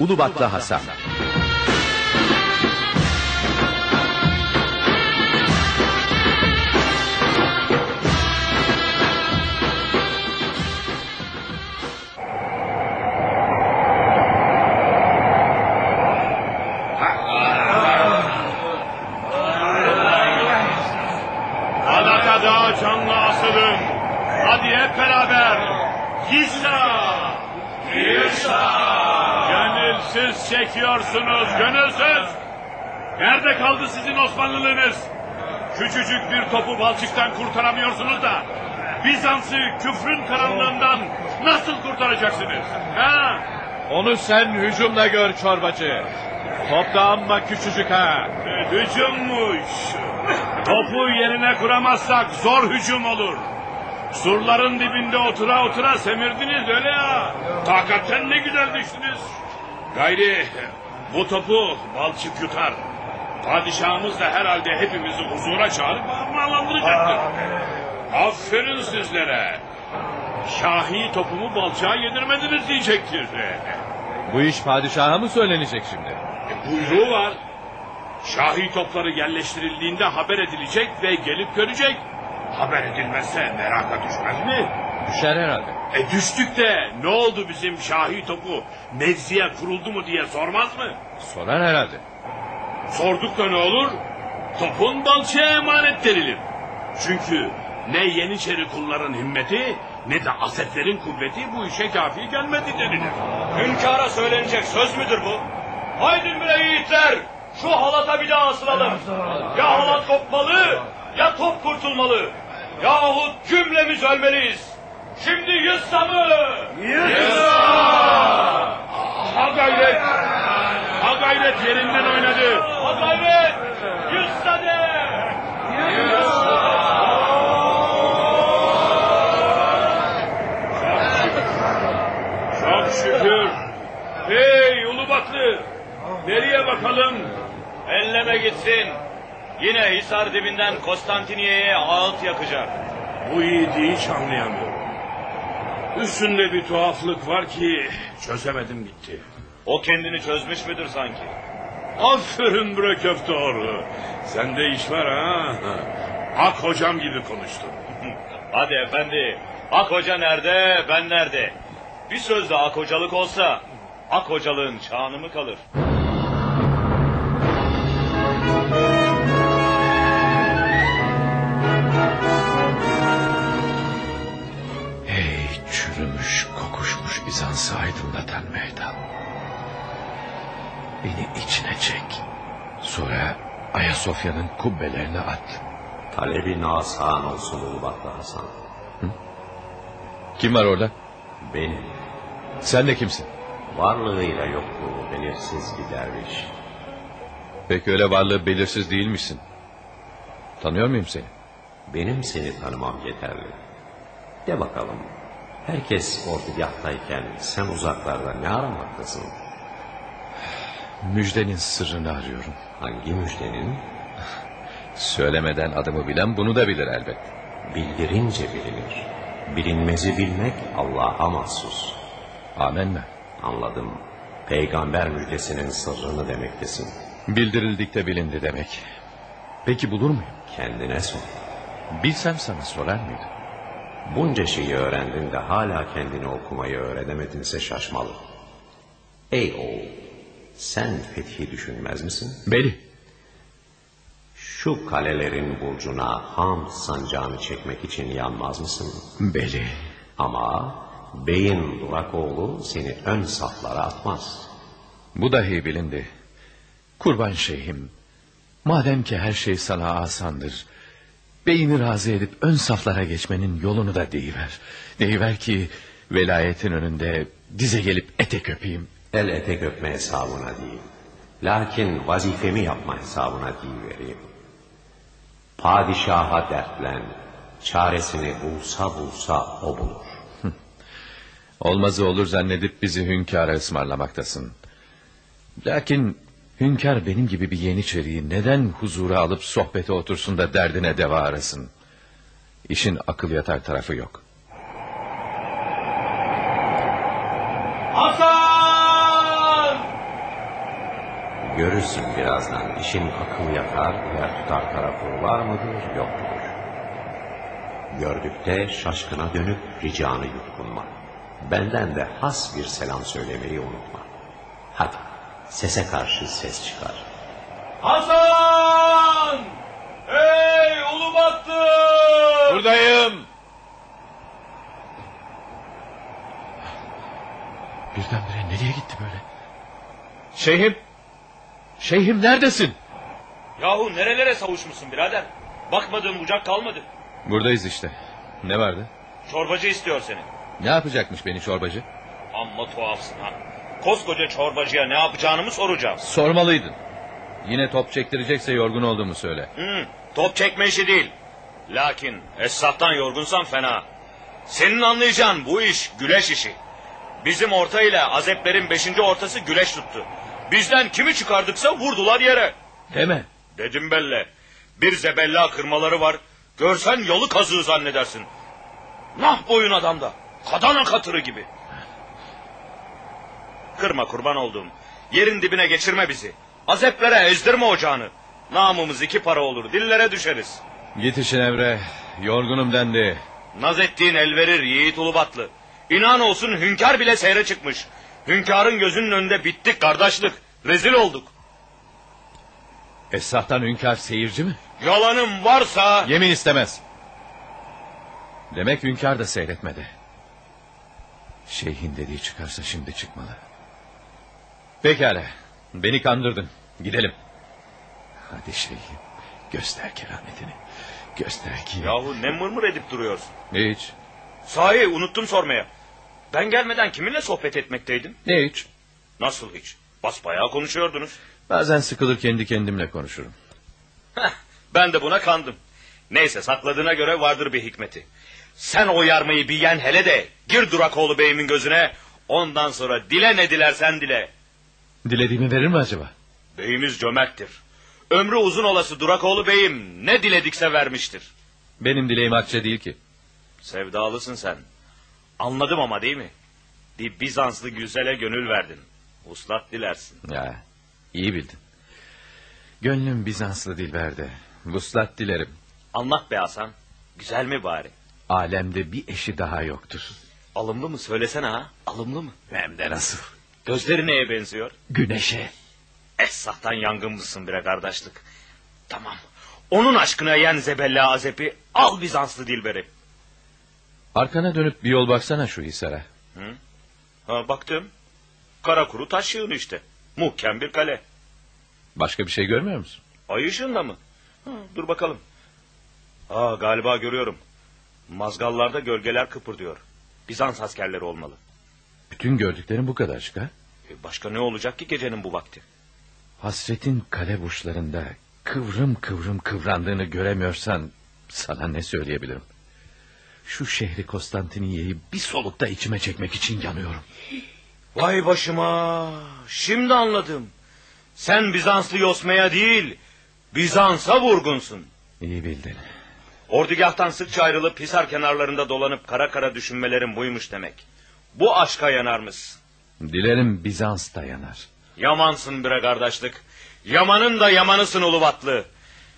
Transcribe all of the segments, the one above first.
Ulubatlı Hasan Adaka dağı canlı. Hadi hep beraber. Yisa! Yisa! Gönülsüz çekiyorsunuz, gönülsüz. Nerede kaldı sizin Osmanlılığınız? Küçücük bir topu balçıktan kurtaramıyorsunuz da... Bizans'ı küfrün karanlığından nasıl kurtaracaksınız? Ha? Onu sen hücumla gör çorbacı. Top da amma küçücük ha. Hücummuş. Topu yerine kuramazsak zor hücum olur. Surların dibinde otura otura semirdiniz öyle ya. Takatten ne güzel düştünüz. Gayri bu topu balçık yutar. Padişahımız da herhalde hepimizi huzura çağırıp armağanlandıracaktır. Aferin sizlere. Şahi topumu balçağa yedirmediniz diyecektir. Bu iş padişaha mı söylenecek şimdi? E, buyruğu var. Şahi topları yerleştirildiğinde haber edilecek ve gelip görecek. Haber edilmezse meraka düşmez mi? Düşer herhalde. E düştük de ne oldu bizim Şahi topu mevziye kuruldu mu diye sormaz mı? Sorar herhalde. Sorduk da ne olur? Topun balçığa emanet verilir. Çünkü ne Yeniçeri kulların himmeti ne de asetlerin kuvveti bu işe kafi gelmedi denilir. Hünkâra söylenecek söz müdür bu? Haydi bre yiğitler! Şu halata bir daha asılalım. Ya halat kopmalı ya top kurtulmalı. Yahut cümlemiz ölmeliyiz. Şimdi yıssa mı? Ha gayret! Ha gayret yerinden oynadı. Ha gayret! Yıssa de! Çok şükür. Hey Ulubatlı! Nereye bakalım? Elleme gitsin. Yine Hisar dibinden Konstantiniye'ye ağıt yakacak. Bu yiğidi hiç anlayamıyorum. Üstünde bir tuhaflık var ki çözemedim gitti. O kendini çözmüş müdür sanki? Aferin bre köfteoğlu. Sende iş var ha. Ak hocam gibi konuştun. Hadi efendi. Ak hoca nerede, ben nerede? Bir sözde ak hocalık olsa, ak hocalığın çağını mı kalır? Bizans'ı aydınlatan meydan Beni içine çek Sonra Ayasofya'nın kubbelerine at Talebin asan olsun Ulubatlı Hasan. Kim var orada? Benim Sen de kimsin? varlığıyla yokluğu belirsiz bir derviş. Pek öyle varlığı belirsiz değilmişsin Tanıyor muyum seni? Benim seni tanımam yeterli. De bakalım. Herkes ordugahtayken sen uzaklarda ne aramaktasın? Müjdenin sırrını arıyorum Hangi müjdenin? Söylemeden adımı bilen bunu da bilir elbet Bildirince bilinir. Bilinmezi bilmek Allah'a mahsus. Amenna Anladım. Peygamber müjdesinin sırrını demektesin. Bildirildikte bilindi demek Peki bulur muyum? Kendine sor. Bilsem sana sorar mıydım? Bunca şeyi öğrendin de hala kendini okumayı öğrenemedinse şaşmalı. Ey oğul, sen fethi düşünmez misin? Beli Şu kalelerin burcuna ham sancağını çekmek için yanmaz mısın? Beli Ama beyin Durakoğlu seni ön saflara atmaz. Bu dahi bilindi. Kurban şeyhim. Madem ki her şey sana asandır. Beyini razı edip ön saflara geçmenin yolunu da deyiver. Deyiver ki velayetin önünde dize gelip etek öpeyim. El etek öpme hesabına değil. Lakin vazifemi yapma hesabına vereyim. Padişaha dertlen, çaresini bulsa bulsa o bulur. Olmazı olur zannedip bizi hünkâra ısmarlamaktasın. Lakin hünkâr benim gibi bir yeniçeriyi neden huzura alıp sohbete otursun da derdine deva arasın? İşin akıl yatar tarafı yok. Hasan! Görürsün birazdan işin akıl yakar yer tutar tarafı var mıdır yok mudur? Gördükte şaşkına dönüp ricanı yutkunma. Benden de has bir selam söylemeyi unutma. Hadi sese karşı ses çıkar. Hasan! Hey Ulubatlı! Buradayım. Birdenbire nereye gitti böyle? Şeyhim. Şeyhim neredesin? Yahu nerelere savuşmuşsun birader? Bakmadığın bucak kalmadı. Buradayız işte. Ne vardı? Çorbacı istiyor seni. Ne yapacakmış beni çorbacı? Amma tuhafsın ha. Koskoca çorbacıya ne yapacağını mı soracağım? Sormalıydın. Yine top çektirecekse yorgun olduğumu söyle. Hı, top çekme işi değil. Lakin Esat'tan yorgunsan fena. Senin anlayacağın bu iş güleş işi. Bizim orta ile Azeplerin beşinci ortası güleş tuttu. Bizden kimi çıkardıksa vurdular yere. Deme. Dedim belle. Bir zebella kırmaları var. Görsen yolu kazığı zannedersin. Nah boyun adamda. Kadana katırı gibi. Kırma kurban olduğum. Yerin dibine geçirme bizi. Azeplere ezdirme ocağını. Namımız iki para olur. Dillere düşeriz. Git işin Emre. Yorgunum dendi. Naz ettiğin el verir Yiğit Ulubatlı. İnan olsun hünkâr bile seyre çıkmış. Hünkârın gözünün önünde bittik kardeşlik. Rezil olduk. Esrahtan hünkâr seyirci mi? Yalanım varsa... Yemin istemez. Demek hünkâr da seyretmedi. Şeyhin dediği çıkarsa şimdi çıkmalı. Pekala. Beni kandırdın. Gidelim. Hadi şeyhim. Göster kerametini. Göster ki... Yahu ne mırmır edip duruyorsun? Hiç. Sahi unuttum sormaya. Ben gelmeden kiminle sohbet etmekteydin? Ne hiç? Nasıl hiç? Basbayağı konuşuyordunuz. Bazen sıkılır kendi kendimle konuşurum. Heh, ben de buna kandım. Neyse sakladığına göre vardır bir hikmeti. Sen o yarmayı bir yen hele de gir Durakoğlu beyimin gözüne. Ondan sonra dile ne dilersen dile. Dilediğimi verir mi acaba? Beyimiz cömerttir. Ömrü uzun olası Durakoğlu beyim ne diledikse vermiştir. Benim dileğim akça değil ki. Sevdalısın sen. Anladım ama değil mi? Bir Bizanslı güzele gönül verdin. Uslat dilersin. Ya, iyi bildin. Gönlüm Bizanslı Dilber'de. Vuslat dilerim. Anlat be Hasan. Güzel mi bari? Alemde bir eşi daha yoktur. Alımlı mı söylesene ha? Alımlı mı? Hem de nasıl? Gözleri neye benziyor? Güneşe. Esahtan yangın mısın bre kardeşlik. Tamam. Onun aşkına yen Zebella Azep'i al Bizanslı Dilber'i. Arkana dönüp bir yol baksana şu Hisar'a. Hı? Ha, baktım. Kara kuru taş yığını işte. Muhkem bir kale. Başka bir şey görmüyor musun? Ay ışığında mı? Ha, dur bakalım. Aa, galiba görüyorum. Mazgallarda gölgeler kıpırdıyor. Bizans askerleri olmalı. Bütün gördüklerim bu kadar çıkar. E, başka ne olacak ki gecenin bu vakti? Hasretin kale burçlarında kıvrım kıvrım kıvrandığını göremiyorsan sana ne söyleyebilirim? Şu şehri Konstantiniye'yi bir solukta içime çekmek için yanıyorum. Vay başıma. Şimdi anladım. Sen Bizanslı Yosma'ya değil, Bizans'a vurgunsun. İyi bildin. Ordugahtan sıkça ayrılıp Hisar kenarlarında dolanıp kara kara düşünmelerin buymuş demek. Bu aşka yanarmış. Dilerim Bizans dayanar. Yamansın bre kardeşlik. Yamanın da yamanısın Ulubatlı.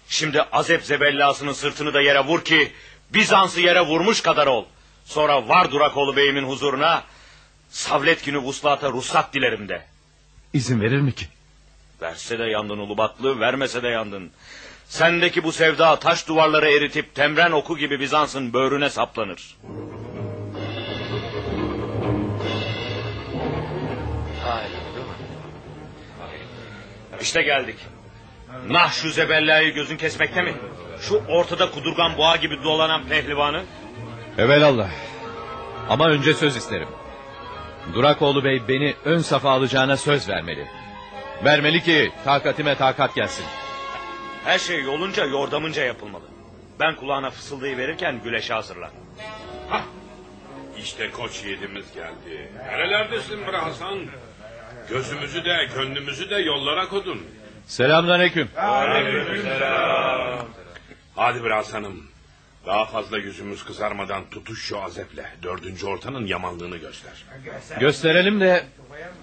Şimdi Azep Zebellası'nın sırtını da yere vur ki... ...Bizans'ı yere vurmuş kadar ol. Sonra var Durakoğlu beyimin huzuruna... ...Savlet günü vuslata ruhsat dilerim de. İzin verir mi ki? Verse de yandın Ulubatlı, vermese de yandın. Sendeki bu sevda taş duvarları eritip... ...temren oku gibi Bizans'ın böğrüne saplanır. İşte geldik. Nah şu zebellayı gözün kesmekte mi? Şu ortada kudurgan boğa gibi dolanan pehlivanı. Evelallah. Ama önce söz isterim. Durakoğlu Bey beni ön safa alacağına söz vermeli. Vermeli ki takatime takat gelsin. Her şey yolunca yordamınca yapılmalı. Ben kulağına fısıldayı verirken güleşe hazırlan. İşte koç yiğidimiz geldi. Nerelerdesin bre Hasan? Gözümüzü de gönlümüzü de yollara kodun. Selamünaleyküm. Hadi bre Hasan'ım. Daha fazla yüzümüz kızarmadan tutuş şu azeple. Dördüncü ortanın yamanlığını göster. Gösterelim de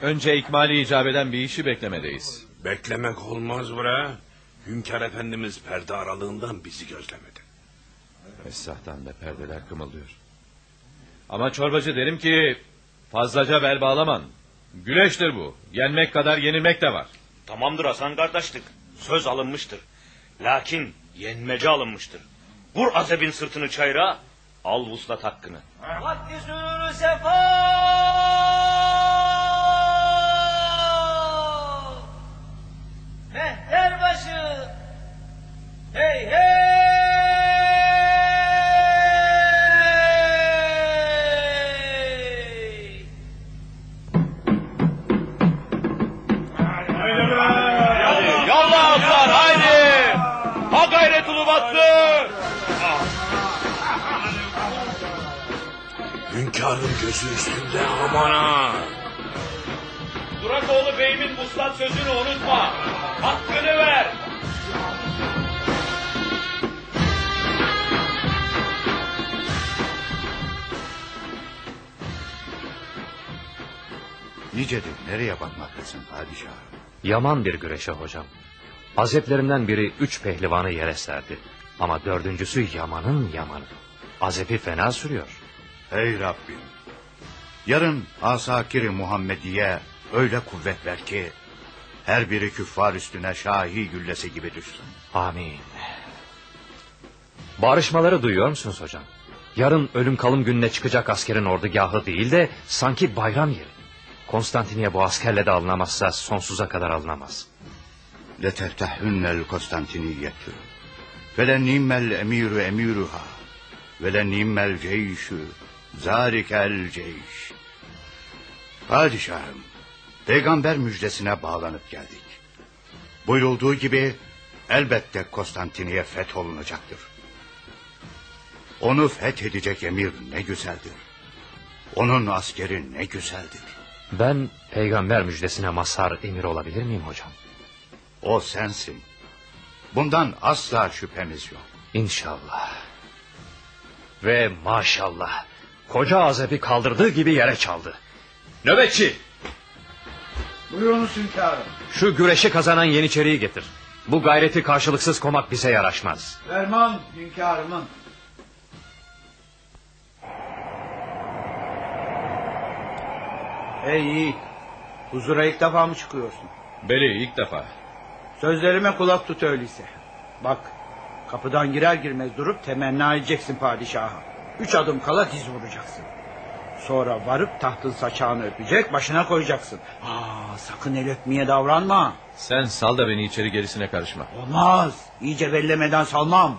önce ikmali icap eden bir işi beklemedeyiz. Beklemek olmaz bre. Hünkar Efendimiz perde aralığından bizi gözlemedi. Esrahtan da perdeler kımıldıyor. Ama çorbacı derim ki fazlaca bel bağlaman. Güreştir bu. Yenmek kadar yenilmek de var. Tamamdır Hasan kardeşlik. Söz alınmıştır. Lakin yenmece alınmıştır. Vur Azeb'in sırtını çayıra, al vuslat hakkını. Vakti sürür sefa Mehter başı Hey hey Hünkârın gözü üstünde aman ha. Durakoğlu beyimin vuslat sözünü unutma. Hakkını ver. Nicedir nereye bakmaktasın padişah? Yaman bir güreşe hocam. Azeplerinden biri üç pehlivanı yere serdi. Ama dördüncüsü Yaman'ın Yaman'ı. Azepi fena sürüyor. Ey Rabbim! Yarın asakiri Muhammediye öyle kuvvet ver ki... ...her biri küffar üstüne şahi güllesi gibi düşsün. Amin. Barışmaları duyuyor musunuz hocam? Yarın ölüm kalım gününe çıkacak askerin ordugahı değil de sanki bayram yeri. Konstantiniye bu askerle de alınamazsa sonsuza kadar alınamaz. Letertehünnel Konstantiniyettü. Ve le nimmel emiru emiruha. Zarikel ceyş. Padişahım, peygamber müjdesine bağlanıp geldik. Buyurulduğu gibi elbette Konstantiniye fetholunacaktır. Onu fethedecek emir ne güzeldir. Onun askeri ne güzeldir. Ben peygamber müjdesine mazhar emir olabilir miyim hocam? O sensin. Bundan asla şüphemiz yok. İnşallah. Ve maşallah. Koca Azepi kaldırdığı gibi yere çaldı. Nöbetçi Buyurunuz hünkârım. şu güreşi kazanan Yeniçeri'yi getir. Bu gayreti karşılıksız komak bize yaraşmaz. Ferman hünkârımın. Ey yiğit. Huzura ilk defa mı çıkıyorsun? Beli ilk defa. Sözlerime kulak tut öyleyse. Bak kapıdan girer girmez durup temenni edeceksin padişaha. Üç adım kala diz vuracaksın. Sonra varıp tahtın saçağını öpecek başına koyacaksın. Aa, sakın el öpmeye davranma. Sen sal da beni içeri gerisine karışma. Olmaz. İyice bellemeden salmam.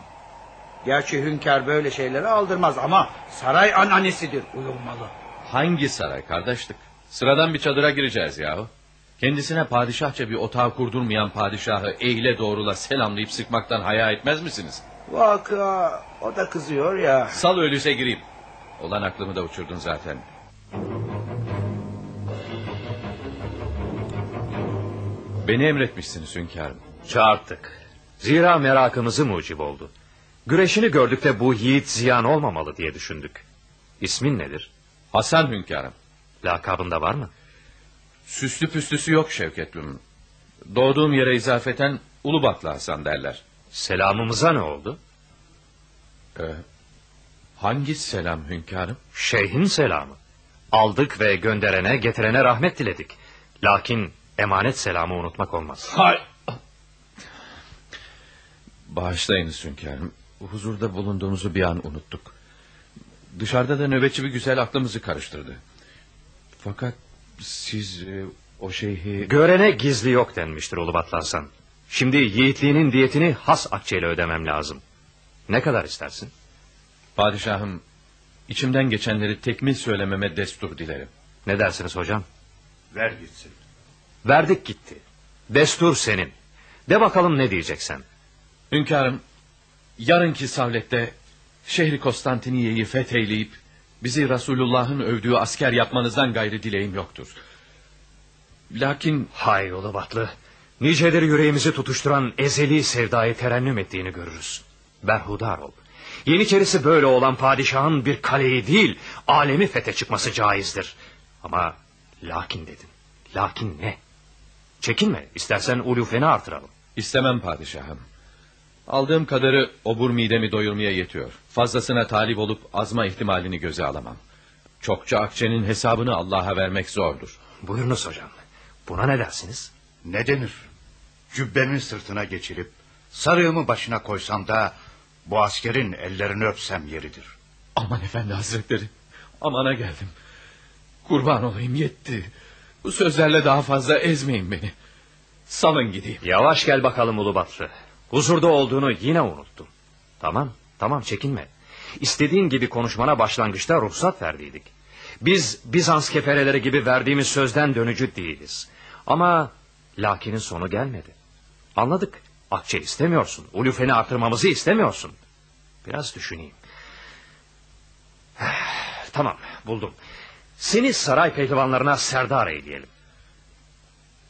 Gerçi hünkâr böyle şeyleri aldırmaz ama saray ananesidir uyulmalı. Hangi saray kardeşlik? Sıradan bir çadıra gireceğiz yahu. Kendisine padişahça bir otağı kurdurmayan padişahı eğile doğrula selamlayıp sıkmaktan haya etmez misiniz? Vaka o da kızıyor ya. Sal öyleyse gireyim. Olan aklımı da uçurdun zaten. Beni emretmişsiniz hünkârım. Çağırttık. Zira merakımızı mucib oldu. Güreşini gördük de bu yiğit ziyan olmamalı diye düşündük. İsmin nedir? Hasan hünkârım. Lakabında var mı? Süslü püslüsü yok Şevket'im. Doğduğum yere izafeten Ulubatlı Hasan derler. Selamımıza ne oldu? Ee, hangi selam hünkârım? Şeyhin selamı. Aldık ve gönderene getirene rahmet diledik. Lakin emanet selamı unutmak olmaz. Hay. Bağışlayınız hünkârım. Huzurda bulunduğumuzu bir an unuttuk. Dışarıda da nöbetçi bir güzel aklımızı karıştırdı. Fakat siz e, o şeyhi... Görene gizli yok denmiştir Ulubatlı Hasan. Şimdi yiğitliğinin diyetini has akçeyle ödemem lazım. Ne kadar istersin? Padişahım, içimden geçenleri tekmil söylememe destur dilerim. Ne dersiniz hocam? Ver gitsin. Verdik gitti. Destur senin. De bakalım ne diyeceksen. Hünkârım, yarınki savlette şehri Konstantiniye'yi fetheyleyip... ...bizi Resulullah'ın övdüğü asker yapmanızdan gayri dileğim yoktur. Lakin Hay Ulubatlı. Nicedir yüreğimizi tutuşturan ezeli sevdayı terennüm ettiğini görürüz. Berhudar ol. Yeniçerisi böyle olan padişahın bir kaleyi değil... ...alemi fethe çıkması caizdir. Ama lakin dedin. Lakin ne? Çekinme. İstersen ulufeni artıralım. İstemem padişahım. Aldığım kadarı obur midemi doyurmaya yetiyor. Fazlasına talip olup azma ihtimalini göze alamam. Çokça akçenin hesabını Allah'a vermek zordur. Buyurunuz hocam. Buna ne dersiniz? Ne denir? Cübbemin sırtına geçirip sarığımı başına koysam da bu askerin ellerini öpsem yeridir. Aman efendi hazretleri. Amana geldim. Kurban olayım yetti. Bu sözlerle daha fazla ezmeyin beni. Salın gideyim. Yavaş gel bakalım Ulubatlı. Huzurda olduğunu yine unuttum. Tamam, tamam çekinme. İstediğin gibi konuşmana başlangıçta ruhsat verdiydik. Biz Bizans kefereleri gibi verdiğimiz sözden dönücü değiliz. Ama lakinin sonu gelmedi. Anladık. Akçe istemiyorsun. Ulufeni artırmamızı istemiyorsun. Biraz düşüneyim. tamam buldum. Seni saray pehlivanlarına serdar eyleyelim.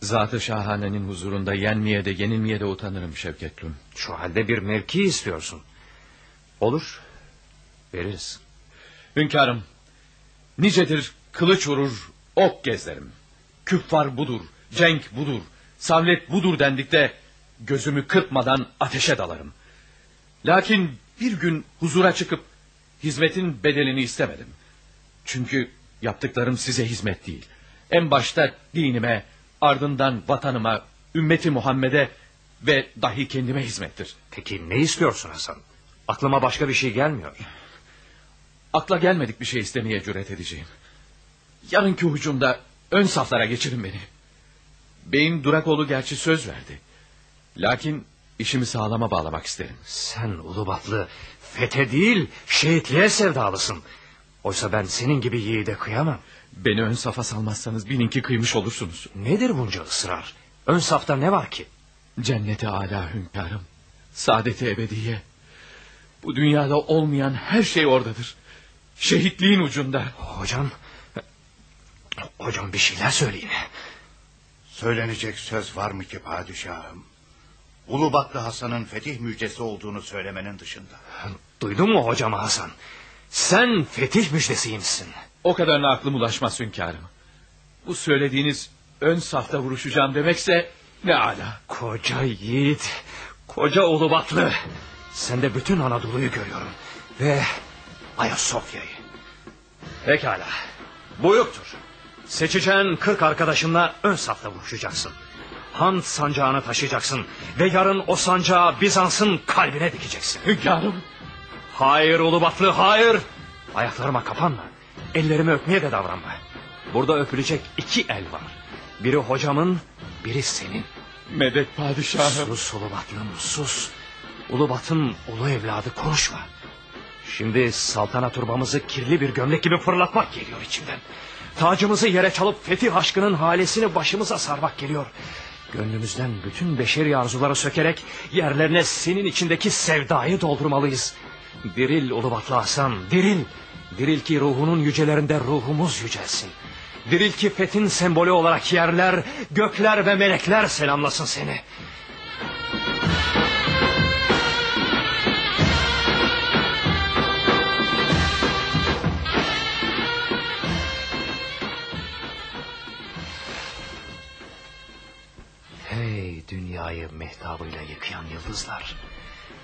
Zatı şahanenin huzurunda yenmeye de yenilmeye de utanırım Şevketlüm. Şu halde bir mevki istiyorsun. Olur. Veririz. Hünkârım, nicedir kılıç vurur, ok gezlerim. Küffar budur, cenk budur, savlet budur dendikte gözümü kırpmadan ateşe dalarım. Lakin bir gün huzura çıkıp hizmetin bedelini istemedim. Çünkü yaptıklarım size hizmet değil. En başta dinime, ardından vatanıma, ümmeti Muhammed'e ve dahi kendime hizmettir. Peki ne istiyorsun Hasan? Aklıma başka bir şey gelmiyor. Akla gelmedik bir şey istemeye cüret edeceğim. Yarınki hücumda ön saflara geçirin beni. Bey'in Durakoğlu gerçi söz verdi. Lakin işimi sağlama bağlamak isterim. Sen Ulubatlı fete değil şehitliğe sevdalısın. Oysa ben senin gibi yiğide kıyamam. Beni ön safa salmazsanız bilin ki kıymış olursunuz. Nedir bunca ısrar? Ön safta ne var ki? Cennete âlâ hünkârım. Saadeti ebediye. Bu dünyada olmayan her şey oradadır. Şehitliğin ucunda. Hocam... Hocam bir şeyler söyleyin. Söylenecek söz var mı ki padişahım? Ulubatlı Hasan'ın fetih müjdesi olduğunu söylemenin dışında. Duydun mu hocam Hasan? Sen fetih müjdesiymişsin. O kadarına aklım ulaşmaz hünkârım. Bu söylediğiniz ön safta vuruşacağım demekse ne ala. Koca yiğit, koca Ulubatlı. Sende bütün Anadolu'yu görüyorum. Ve Ayasofya'yı. Pekala. Bu yoktur. Seçeceğin kırk arkadaşınla ön safta vuruşacaksın. Han sancağını taşıyacaksın. Ve yarın o sancağı Bizans'ın kalbine dikeceksin. Hünkârım. Hayır Ulubatlı hayır. Ayaklarıma kapanma. Ellerimi öpmeye de davranma. Burada öpülecek iki el var. Biri hocamın, biri senin. Medet padişahım. Sus Ulubatlım sus. Ulubat'ın ulu evladı konuşma. Şimdi saltanat turbamızı kirli bir gömlek gibi fırlatmak geliyor içimden. Tacımızı yere çalıp fetih aşkının halesini başımıza sarmak geliyor. Gönlümüzden bütün beşeri arzuları sökerek yerlerine senin içindeki sevdayı doldurmalıyız. Diril Ulubatlı Hasan, diril. Diril ki ruhunun yücelerinde ruhumuz yücelsin. Diril ki fethin sembolü olarak yerler, gökler ve melekler selamlasın seni. Dünyayı mehtabıyla yıkayan yıldızlar.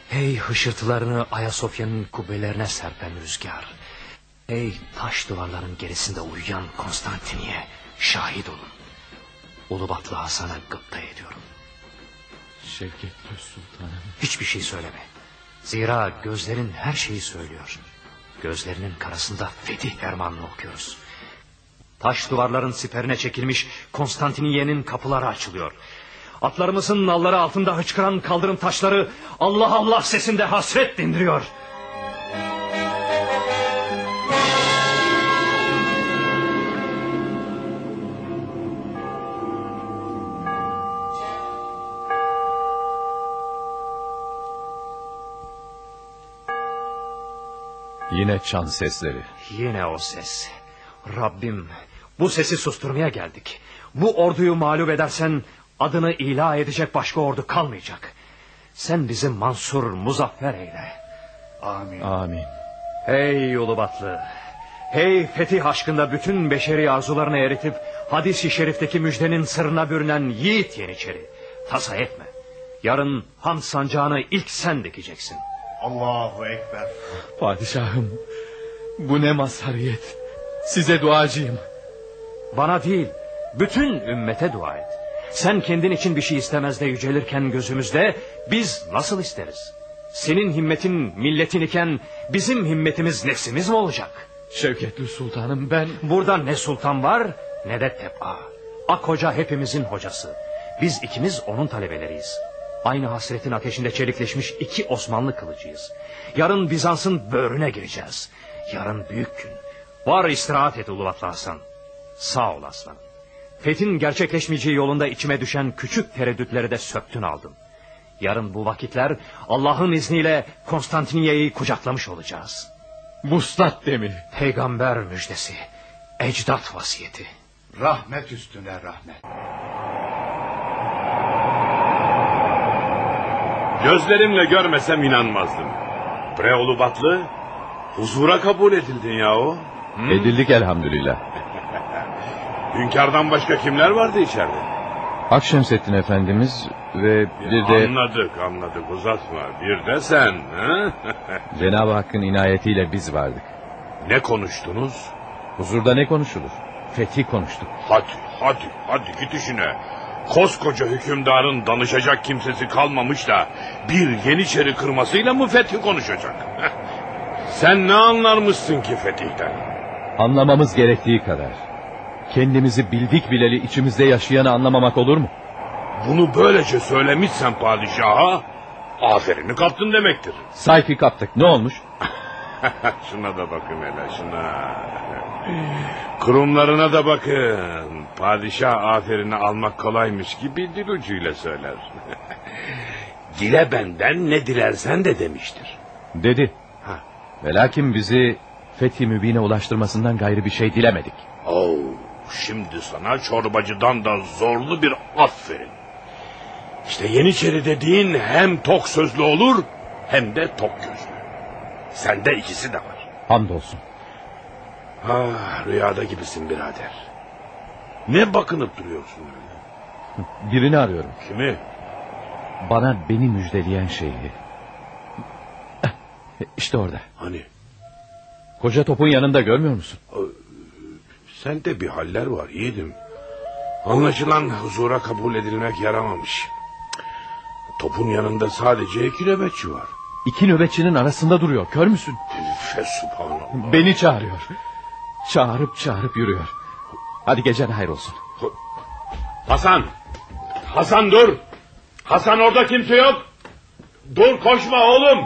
Hey hışırtılarını Ayasofya'nın kubbelerine serpen rüzgar. Hey taş duvarların gerisinde uyuyan Konstantiniye şahit olun. Ulubatlı Hasan'a gıpta ediyorum. Şevketli sultanım. Hiçbir şey söyleme. Zira gözlerin her şeyi söylüyor. Gözlerinin karasında fetih fermanını okuyoruz. Taş duvarların siperine çekilmiş Konstantiniye'nin kapıları açılıyor. Atlarımızın nalları altında hıçkıran kaldırım taşları Allah Allah sesinde hasret dindiriyor. Yine çan sesleri. Yine o ses. Rabbim bu sesi susturmaya geldik. Bu orduyu mağlup edersen adını ilah edecek başka ordu kalmayacak. Sen bizi mansur muzaffer eyle. Amin. Amin. Hey Ulubatlı. Hey fetih aşkında bütün beşeri arzularını eritip Hadis-i şerifteki müjdenin sırrına bürünen yiğit Yeniçeri. Tasa etme. Yarın Han sancağını ilk sen dikeceksin. Allahu Ekber. Padişahım bu ne mazhariyet. Size duacıyım. Bana değil, bütün ümmete dua et. Sen kendin için bir şey istemez de yücelirken gözümüzde biz nasıl isteriz? Senin himmetin milletin iken bizim himmetimiz nefsimiz mi olacak? Şevketli sultanım ben... Burada ne sultan var ne de teba. Ak hoca hepimizin hocası. Biz ikimiz onun talebeleriyiz. Aynı hasretin ateşinde çelikleşmiş iki Osmanlı kılıcıyız. Yarın Bizans'ın böğrüne gireceğiz. Yarın büyük gün. Var istirahat et Ulubatlı Hasan. Sağ ol aslanım. Fethin gerçekleşmeyeceği yolunda içime düşen küçük tereddütleri de söktün aldın. Yarın bu vakitler Allah'ın izniyle Konstantiniyye'yi kucaklamış olacağız. Vuslat demir. Peygamber müjdesi, ecdat vasiyeti. Rahmet üstüne rahmet. Gözlerimle görmesem inanmazdım. Bre Ulubatlı, huzura kabul edildin yahu. Edildik elhamdülillah. Hünkârdan başka kimler vardı içeride? Akşemseddin Efendimiz ve bir de Anladık anladık uzatma. Bir de sen. ha? Cenab-ı Hakk'ın inayetiyle biz vardık. ne konuştunuz? Huzurda ne konuşulur? Fethi konuştuk. Hadi hadi hadi git işine. Koskoca hükümdarın danışacak kimsesi kalmamış da bir yeniçeri kırmasıyla mı fethi konuşacak? Sen ne anlarmışsın ki fetihten? Anlamamız gerektiği kadar. Kendimizi bildik bileli içimizde yaşayanı anlamamak olur mu? Bunu böylece söylemişsen padişaha aferini kaptın demektir. Sayfi kaptık ne olmuş? şuna da bakın hele şuna. Kurumlarına da bakın. Padişah aferini almak kolaymış gibi dil ucuyla söyler. Dile benden ne dilersen de demiştir. Dedi. Ha. Ve lakin bizi fethi mübine ulaştırmasından gayrı bir şey dilemedik. Oo, şimdi sana çorbacıdan da zorlu bir aferin. İşte Yeniçeri dediğin hem tok sözlü olur hem de tok gözlü. Sende ikisi de var. Hamdolsun. Ah, rüyada gibisin birader. Ne bakınıp duruyorsun öyle? Birini arıyorum. Kimi? Bana beni müjdeleyen şeyi. İşte orada. Hani? Koca topun yanında görmüyor musun? Sende bir haller var yiğidim. Anlaşılan huzura kabul edilmek yaramamış. Topun yanında sadece iki nöbetçi var. İki nöbetçinin arasında duruyor. Kör müsün? Fe subhanallah. Beni çağırıyor. Çağırıp çağırıp yürüyor. Hadi gecen hayır olsun. Hasan! Hasan dur! Hasan orada kimse yok! Dur koşma oğlum!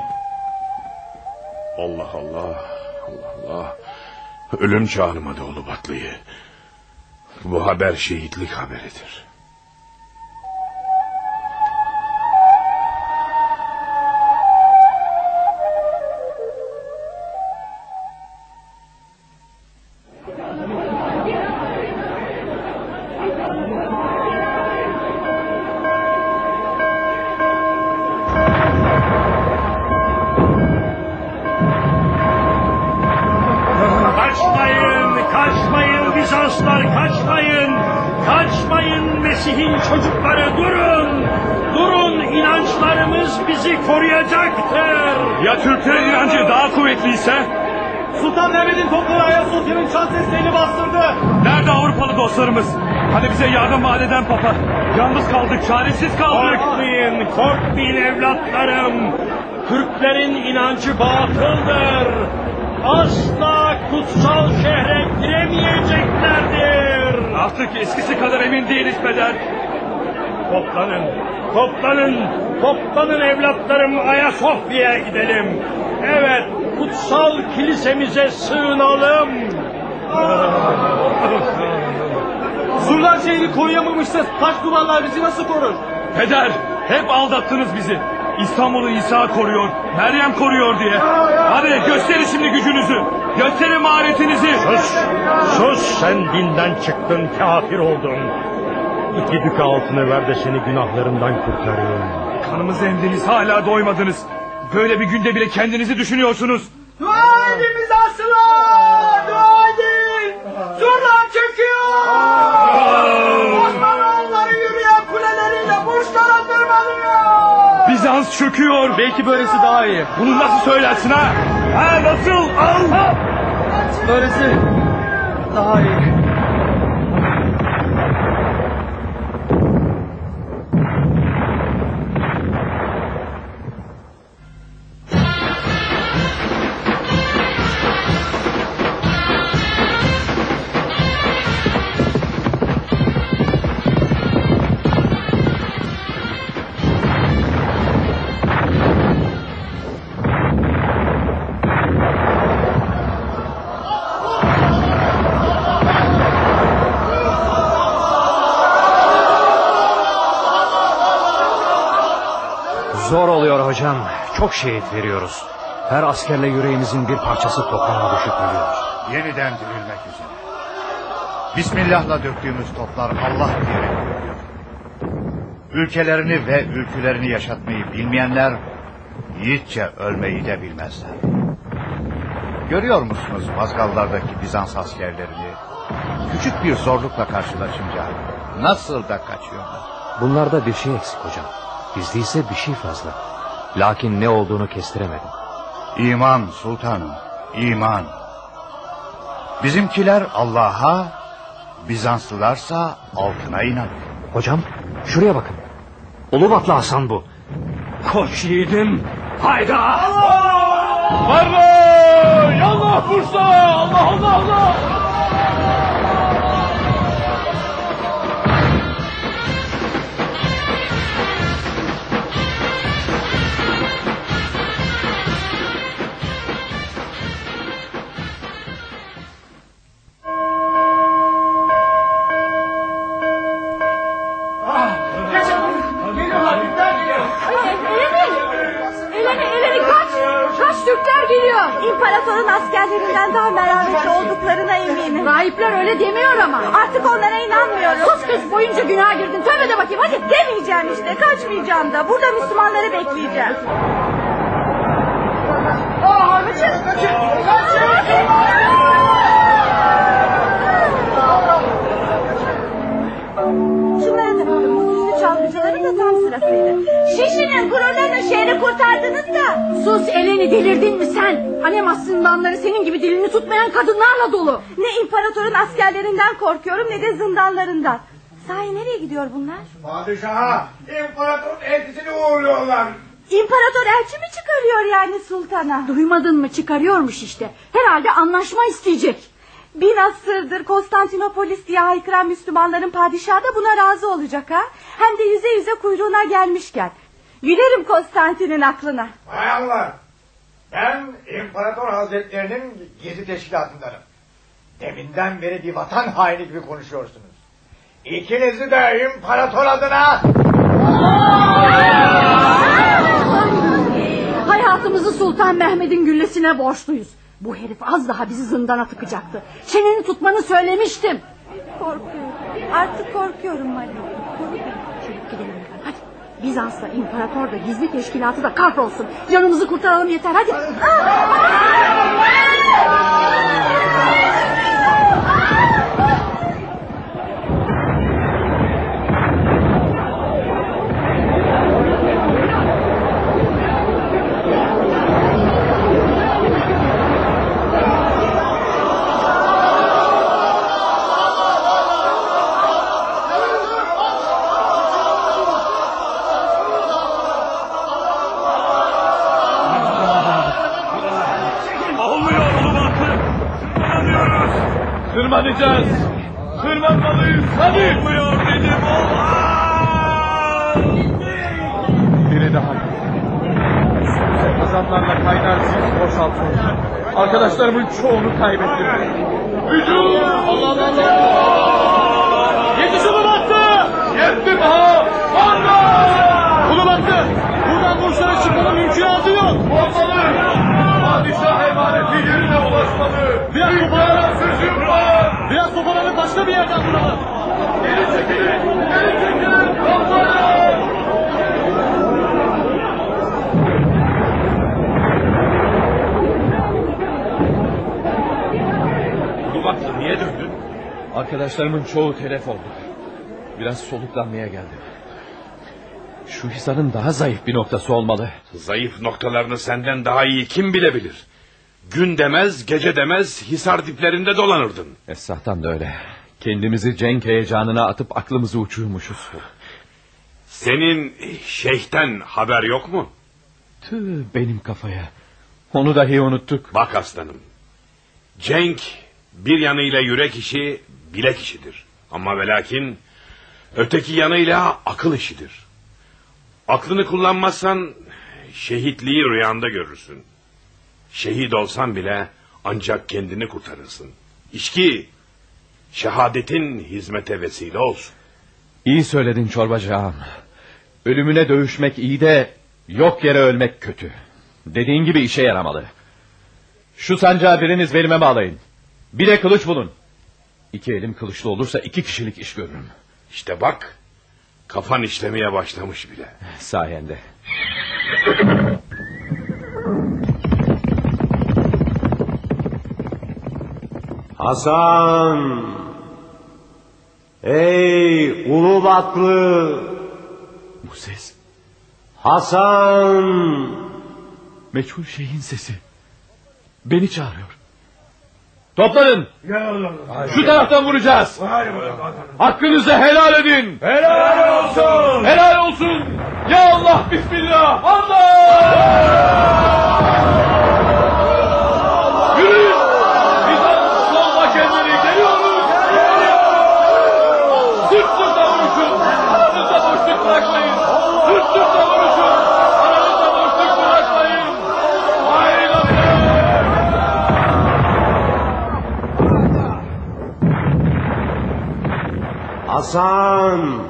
Allah Allah! Allah Allah! Ölüm çağırmadı oğlu Batlı'yı. Bu haber şehitlik haberidir. İnancı batıldır. Asla kutsal şehre giremeyeceklerdir. Artık eskisi kadar emin değiliz peder. Toplanın, toplanın, toplanın evlatlarım Ayasofya'ya gidelim. Evet, kutsal kilisemize sığınalım. Surlar şehri koruyamamışsa taş duvarlar bizi nasıl korur? Peder, hep aldattınız bizi. İstanbul'u İsa koruyor, Meryem koruyor diye. Hadi gösterin şimdi gücünüzü. Gösterin maharetinizi. Sus, sus sen dinden çıktın, kafir oldun. İki dük altını ver de seni günahlarından kurtarayım. Kanımızı emdiniz, hala doymadınız. Böyle bir günde bile kendinizi düşünüyorsunuz. Dua edin Bizans çöküyor. Belki böylesi daha iyi. Bunu nasıl söylersin ha? Ha nasıl? Al! Böylesi daha iyi. Zor oluyor hocam. Çok şehit veriyoruz. Her askerle yüreğimizin bir parçası toprağa düşüp ölüyor. Yeniden dirilmek üzere. Bismillah'la döktüğümüz toplar Allah diyerek. Ülkelerini ve ülkülerini yaşatmayı bilmeyenler yiğitçe ölmeyi de bilmezler. Görüyor musunuz Mazgallardaki Bizans askerlerini? Küçük bir zorlukla karşılaşınca nasıl da kaçıyorlar. Bunlarda bir şey eksik hocam. Bizde ise bir şey fazla. Lakin ne olduğunu kestiremedim. İman sultanım, iman. Bizimkiler Allah'a, Bizanslılarsa altına inanır. Hocam şuraya bakın. Ulubatlı Hasan bu. Koş yiğidim. Hayda. Varla! Yallah Bursa! Allah Allah Allah! Olduklarına eminim. Rahipler öyle demiyor ama. Artık onlara inanmıyorum. Sus kız boyunca günaha girdin. Tövbe de bakayım hadi. Demeyeceğim işte kaçmayacağım da. Burada Müslümanları bekleyeceğim. Kaçın! Da bakın. Bu süslü çalgıcıların da tam sırasıydı. Şişinin gururlarını şehri kurtardınız da. Sus Eleni delirdin mi sen? Alem zindanları senin gibi dilini tutmayan kadınlarla dolu. Ne imparatorun askerlerinden korkuyorum ne de zindanlarından. Sahi nereye gidiyor bunlar? Padişaha imparatorun elçisini uğurluyorlar. İmparator elçi mi çıkarıyor yani sultana? Duymadın mı çıkarıyormuş işte. Herhalde anlaşma isteyecek. Bin asırdır Konstantinopolis diye haykıran Müslümanların padişahı da buna razı olacak ha. Hem de yüze yüze kuyruğuna gelmişken. Gülerim Konstantin'in aklına. Bayanlar ben imparator hazretlerinin gizli teşkilatındanım. Deminden beri bir vatan haini gibi konuşuyorsunuz. İkinizi de imparator adına Hayatımızı Sultan Mehmet'in güllesine borçluyuz. Bu herif az daha bizi zindana tıkacaktı. Çeneni tutmanı söylemiştim. Korkuyorum. Artık korkuyorum Mali. Çabuk gidelim hadi. Bizans'ta imparator da gizli teşkilatı da kahrolsun. Canımızı kurtaralım yeter hadi. Olmuyor Ulubatlı. Tırmanamıyoruz. Tırmanacağız. Tırmanmalıyız. Hadi. Olmuyor dedim. Biri daha. Kazanlarla kaynar sis boşaltıldı. Arkadaşlarımın çoğunu kaybettim. Hücum. Allah Allah Allah. Yetiş Ulubatlı. Yettim ha. Varla. Ulubatlı! Buradan Bursa'ya çıkmanın mümkünatı yok. Olmalı. Padişah emaneti yerine ulaşmalı. Biraz toparlanın. Sözüm var. Biraz toparlanıp başka bir yerden vuralım. Geri çekilin. Geri çekilin. Kalkmayın. Ulubatlı niye döndün? Arkadaşlarımın çoğu telef oldu. Biraz soluklanmaya geldim. Şu hisarın daha zayıf bir noktası olmalı. Zayıf noktalarını senden daha iyi kim bilebilir? Gün demez, gece demez Hisar diplerinde dolanırdın. Esahtan da öyle. Kendimizi cenk heyecanına atıp aklımızı uçurmuşuz. Senin şeyhten haber yok mu? Tüh benim kafaya. Onu dahi unuttuk. Bak aslanım. Cenk bir yanıyla yürek işi, bilek işidir. Ama ve lakin öteki yanıyla akıl işidir. Aklını kullanmazsan şehitliği rüyanda görürsün. Şehit olsan bile ancak kendini kurtarırsın. İşki şehadetin hizmete vesile olsun. İyi söyledin çorbacı ağam. Ölümüne dövüşmek iyi de yok yere ölmek kötü. Dediğin gibi işe yaramalı. Şu sancağı biriniz belime bağlayın. Bir de kılıç bulun. İki elim kılıçlı olursa iki kişilik iş görürüm. İşte bak kafan işlemeye başlamış bile. Sayende. Hasan! Ey Ulubatlı! Bu ses Hasan! meçhul şeyin sesi. Beni çağırıyor. Toplanın. Şu taraftan vuracağız. Hakkınızı helal edin. Helal olsun. Helal olsun. Ya Allah bismillah. Allah! Yürüyün. Hasan!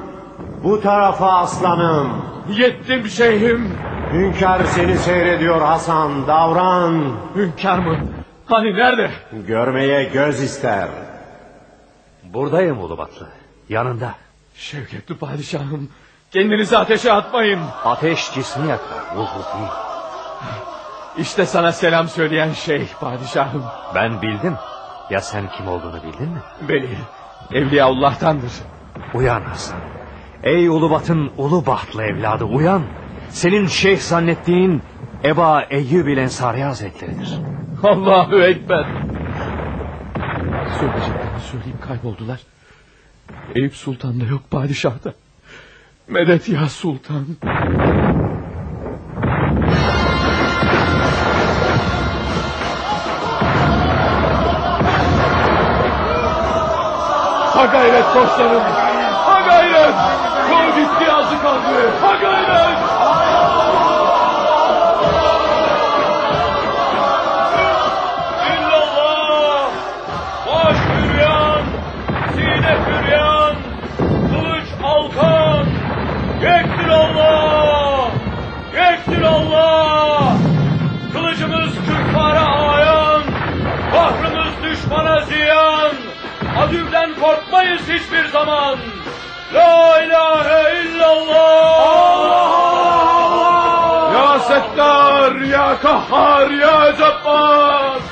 Bu tarafa aslanım. Yettim şeyhim. Hünkâr seni seyrediyor Hasan. Davran. Hünkâr mı? Hani nerede? Görmeye göz ister. Buradayım Ulubatlı. Yanında. Şevketli padişahım. Kendinizi ateşe atmayın. Ateş cismi yakar, ruhu değil. İşte sana selam söyleyen şeyh padişahım. Ben bildim. Ya sen kim olduğunu bildin mi? Beli. Evliyaullah'tandır. Uyan Hasan. Ey Ulubat'ın ulu bahtlı evladı uyan. Senin şeyh zannettiğin Eba Eyyub ile Ensari Hazretleridir. Allahu Ekber. Söyleyeceklerini söyleyip kayboldular. Eyüp Sultan da yok padişah da. Medet ya sultan. Gayret koçlarım. Ha gayret. Kol gitti azı kaldı. Ha gayret. Korkmayız hiçbir zaman. La ilahe illallah! Ya Settar, ya Kahhar, ya Cabbar.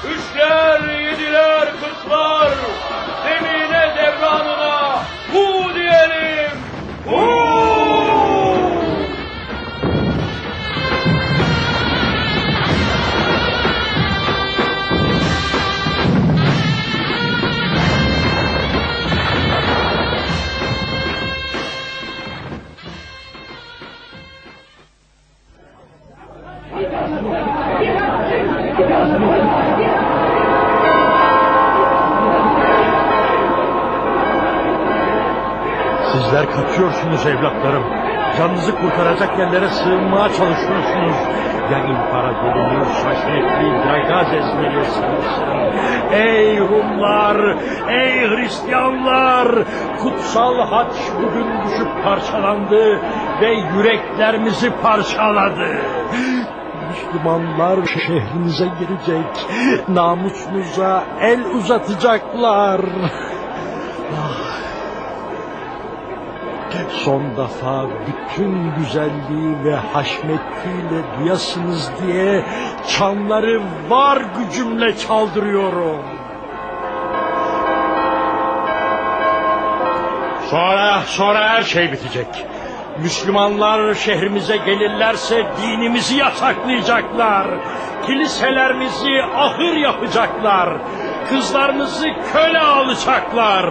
Sizler kaçıyorsunuz evlatlarım. Canınızı kurtaracak yerlere sığınmaya çalışıyorsunuz. Ya imparatorumuz Şaşmetli Dragazes gelirsiniz. Ey Rumlar, ey Hristiyanlar! Kutsal haç bugün düşüp parçalandı ve yüreklerimizi parçaladı. Müslümanlar şehrinize girecek, namusunuza el uzatacaklar. Son defa bütün güzelliği ve haşmetiyle duyasınız diye çanları var gücümle çaldırıyorum. Sonra, sonra her şey bitecek. Müslümanlar şehrimize gelirlerse dinimizi yasaklayacaklar. Kiliselerimizi ahır yapacaklar. Kızlarımızı köle alacaklar.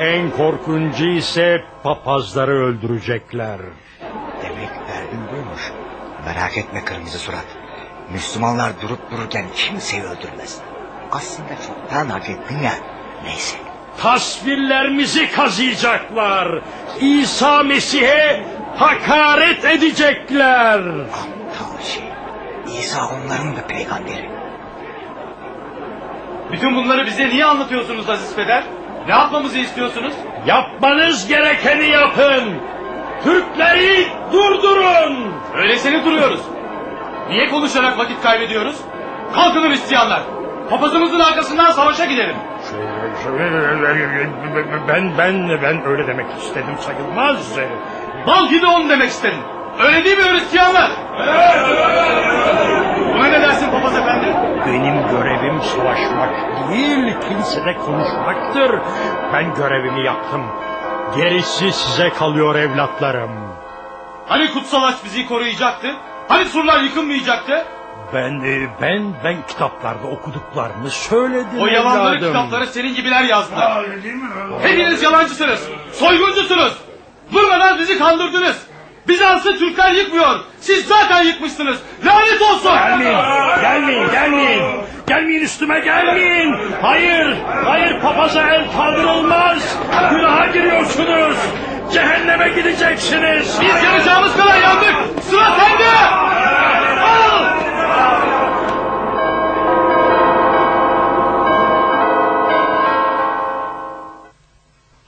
En korkuncu ise papazları öldürecekler. Demek derdin buymuş. Merak etme kırmızı surat. Müslümanlar durup dururken kimseyi öldürmez. Aslında çoktan hak ettin ya. Neyse. Tasvirlerimizi kazıyacaklar. İsa Mesih'e hakaret edecekler. Aptal şey. İsa onların da peygamberi. Bütün bunları bize niye anlatıyorsunuz Aziz Peder? Ne yapmamızı istiyorsunuz? Yapmanız gerekeni yapın. Türkleri durdurun. Öylesine duruyoruz. Niye konuşarak vakit kaybediyoruz? Kalkın Hristiyanlar. Papazımızın arkasından savaşa gidelim. Ben ben ben öyle demek istedim sayılmaz. Bal gibi onu demek istedim. Öyle değil mi Hristiyanlar? Buna ne dersin papaz efendi? Benim görevim savaşmak değil, kilisede konuşmaktır. Ben görevimi yaptım. Gerisi size kalıyor evlatlarım. Hani kutsal aç bizi koruyacaktı? Hani surlar yıkılmayacaktı? Ben e, ben ben kitaplarda okuduklarımı söyledim O yalanları evladım. kitapları senin gibiler yazdılar. Hepiniz yalancısınız. Soyguncusunuz. Durmadan bizi kandırdınız. Bizans'ı Türkler yıkmıyor. Siz zaten yıkmışsınız. Lanet olsun. Gelmeyin, gelmeyin, gelmeyin. Gelmeyin üstüme gelmeyin. Hayır, hayır papaza el kaldırılmaz. Günaha giriyorsunuz. Cehenneme gideceksiniz. Biz yanacağımız kadar yandık. Sıra sende.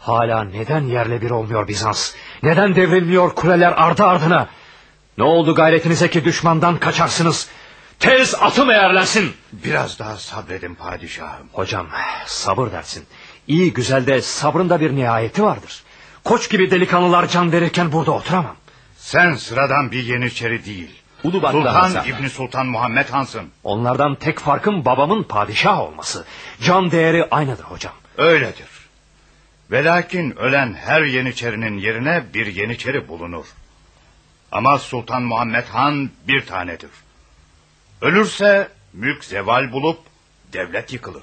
Hala neden yerle bir olmuyor Bizans? Neden devrilmiyor kuleler ardı ardına? Ne oldu gayretinize ki düşmandan kaçarsınız? Tez atım eğerlensin. Biraz daha sabredin padişahım. Hocam sabır dersin. İyi güzel de sabrında bir nihayeti vardır. Koç gibi delikanlılar can verirken burada oturamam. Sen sıradan bir yeniçeri değil. Ulubatlı Sultan Hasan. İbni Sultan Muhammed Hansın. Onlardan tek farkım babamın padişah olması. Can değeri aynıdır hocam. Öyledir. Ve lakin ölen her yeniçerinin yerine bir yeniçeri bulunur. Ama Sultan Muhammed Han bir tanedir. Ölürse mülk zeval bulup devlet yıkılır.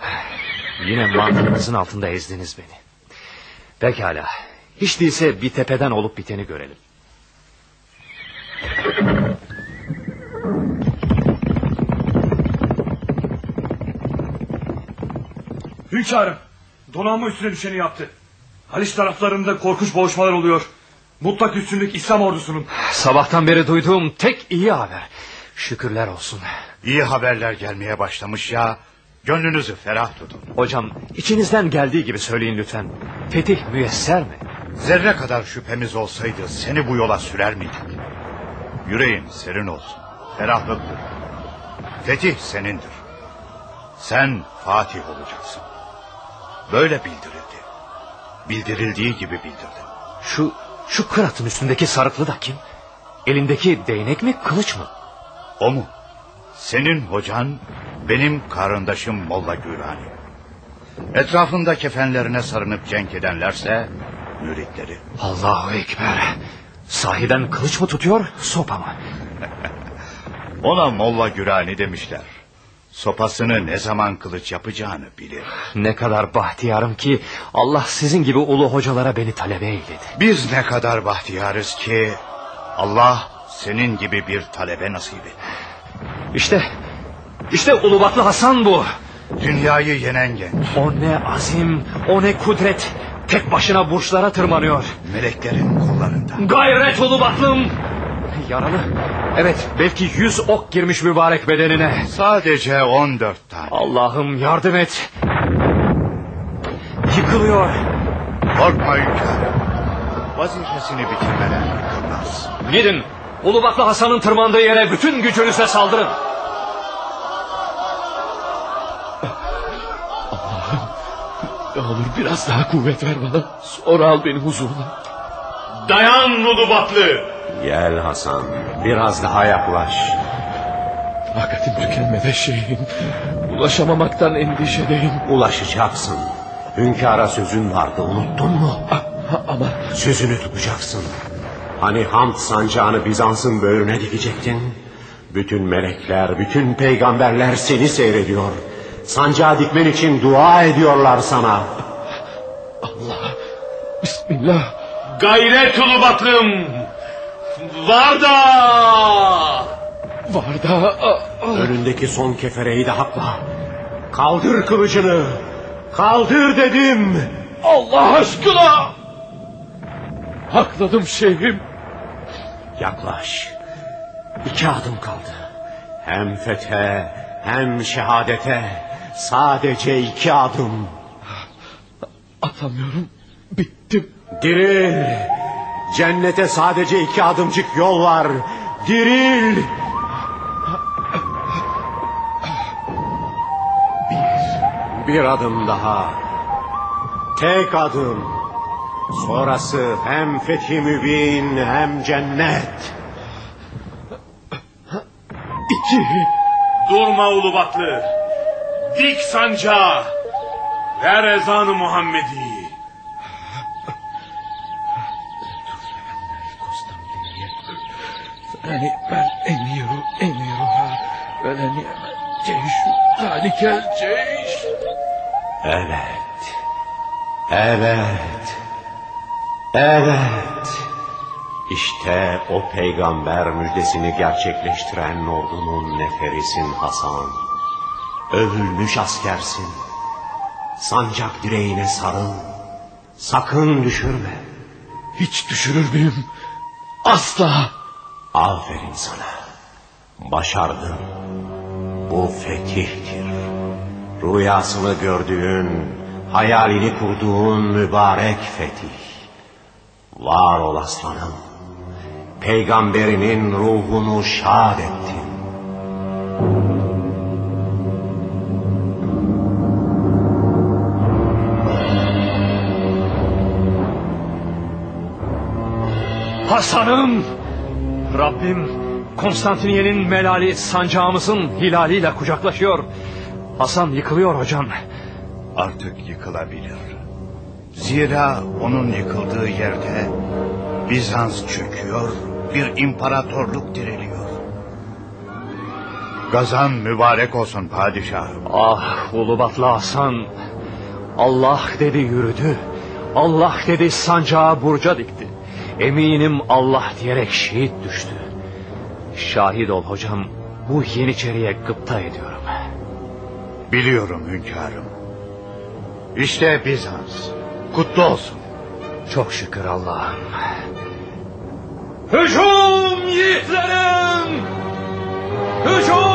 Yine mantığınızın altında ezdiniz beni. Pekala. Hiç değilse bir tepeden olup biteni görelim. Hünkârım, donanma üstüne düşeni yaptı. Haliç taraflarında korkunç boğuşmalar oluyor. Mutlak üstünlük İslam ordusunun. Sabahtan beri duyduğum tek iyi haber. Şükürler olsun. İyi haberler gelmeye başlamış ya. Gönlünüzü ferah tutun. Hocam içinizden geldiği gibi söyleyin lütfen. Fetih müyesser mi? Zerre kadar şüphemiz olsaydı seni bu yola sürer miydik? Yüreğin serin olsun. Ferahlıktır. Fetih senindir. Sen Fatih olacaksın. Böyle bildirildi. Bildirildiği gibi bildirdim. Şu şu kıratın üstündeki sarıklı da kim? Elindeki değnek mi kılıç mı? O mu? Senin hocan benim karındaşım Molla Gürani. Etrafında kefenlerine sarınıp cenk edenlerse müritleri. Allahu Ekber. Sahiden kılıç mı tutuyor sopa mı? Ona Molla Gürani demişler. Sopasını ne zaman kılıç yapacağını bilir. Ne kadar bahtiyarım ki Allah sizin gibi ulu hocalara beni talebe eyledi. Biz ne kadar bahtiyarız ki Allah senin gibi bir talebe nasip etti. İşte, işte Ulubatlı Hasan bu. Dünyayı yenen genç. O ne azim, o ne kudret. Tek başına burçlara tırmanıyor. Meleklerin kollarında. Gayret Ulubatlım. Yaralı. Evet belki yüz ok girmiş mübarek bedenine. Sadece on dört tane. Allah'ım yardım et. Yıkılıyor. Korkma hünkârım. Vazifesini bitirmeden yıkılmaz. Gidin. Ulubatlı Hasan'ın tırmandığı yere bütün gücünüzle saldırın. Ne olur biraz daha kuvvet ver bana. Sonra al beni huzuruna. Dayan Ulubatlı. Gel Hasan, biraz daha yaklaş. Takatim tükenmede şeyim. Ulaşamamaktan endişedeyim. Ulaşacaksın. Hünkâra sözün vardı, unuttun mu? ama... Sözünü tutacaksın. Hani hamd sancağını Bizans'ın böğrüne dikecektin? Bütün melekler, bütün peygamberler seni seyrediyor. Sancağı dikmen için dua ediyorlar sana. Bismillah. Gayret ulubatım. Varda. Varda. Önündeki son kefereyi de hakla. Kaldır kılıcını. Kaldır dedim. Allah aşkına. Hakladım şeyhim. Yaklaş. İki adım kaldı. Hem fethe hem şehadete sadece iki adım. Atamıyorum. Bittim. Diril. Cennete sadece iki adımcık yol var. Diril. Bir. Bir adım daha. Tek adım. Sonrası hem fethi mübin hem cennet. İki. Durma ulubatlı. Dik sancağı. Ver ezanı Muhammedi. O peygamber müjdesini gerçekleştiren ordunun neferisin Hasan. Övülmüş askersin. Sancak direğine sarıl. Sakın düşürme. Hiç düşürür müyüm? Asla. Aferin sana. Başardın. Bu fetihtir. Rüyasını gördüğün, hayalini kurduğun mübarek fetih. Var ol aslanım. Peygamberinin ruhunu şad ettin. Hasan'ım! Rabbim Konstantiniye'nin melali sancağımızın hilaliyle kucaklaşıyor. Hasan yıkılıyor hocam. Artık yıkılabilir. Zira onun yıkıldığı yerde Bizans çöküyor, bir imparatorluk diriliyor. Gazan mübarek olsun padişahım. Ah Ulubatlı Hasan. Allah dedi yürüdü. Allah dedi sancağı burca dikti. Eminim Allah diyerek şehit düştü. Şahit ol hocam bu Yeniçeri'ye gıpta ediyorum. Biliyorum hünkârım. İşte Bizans. Kutlu olsun. Çok şükür Allah'ım. Hücum yiğitlerim! Hücum!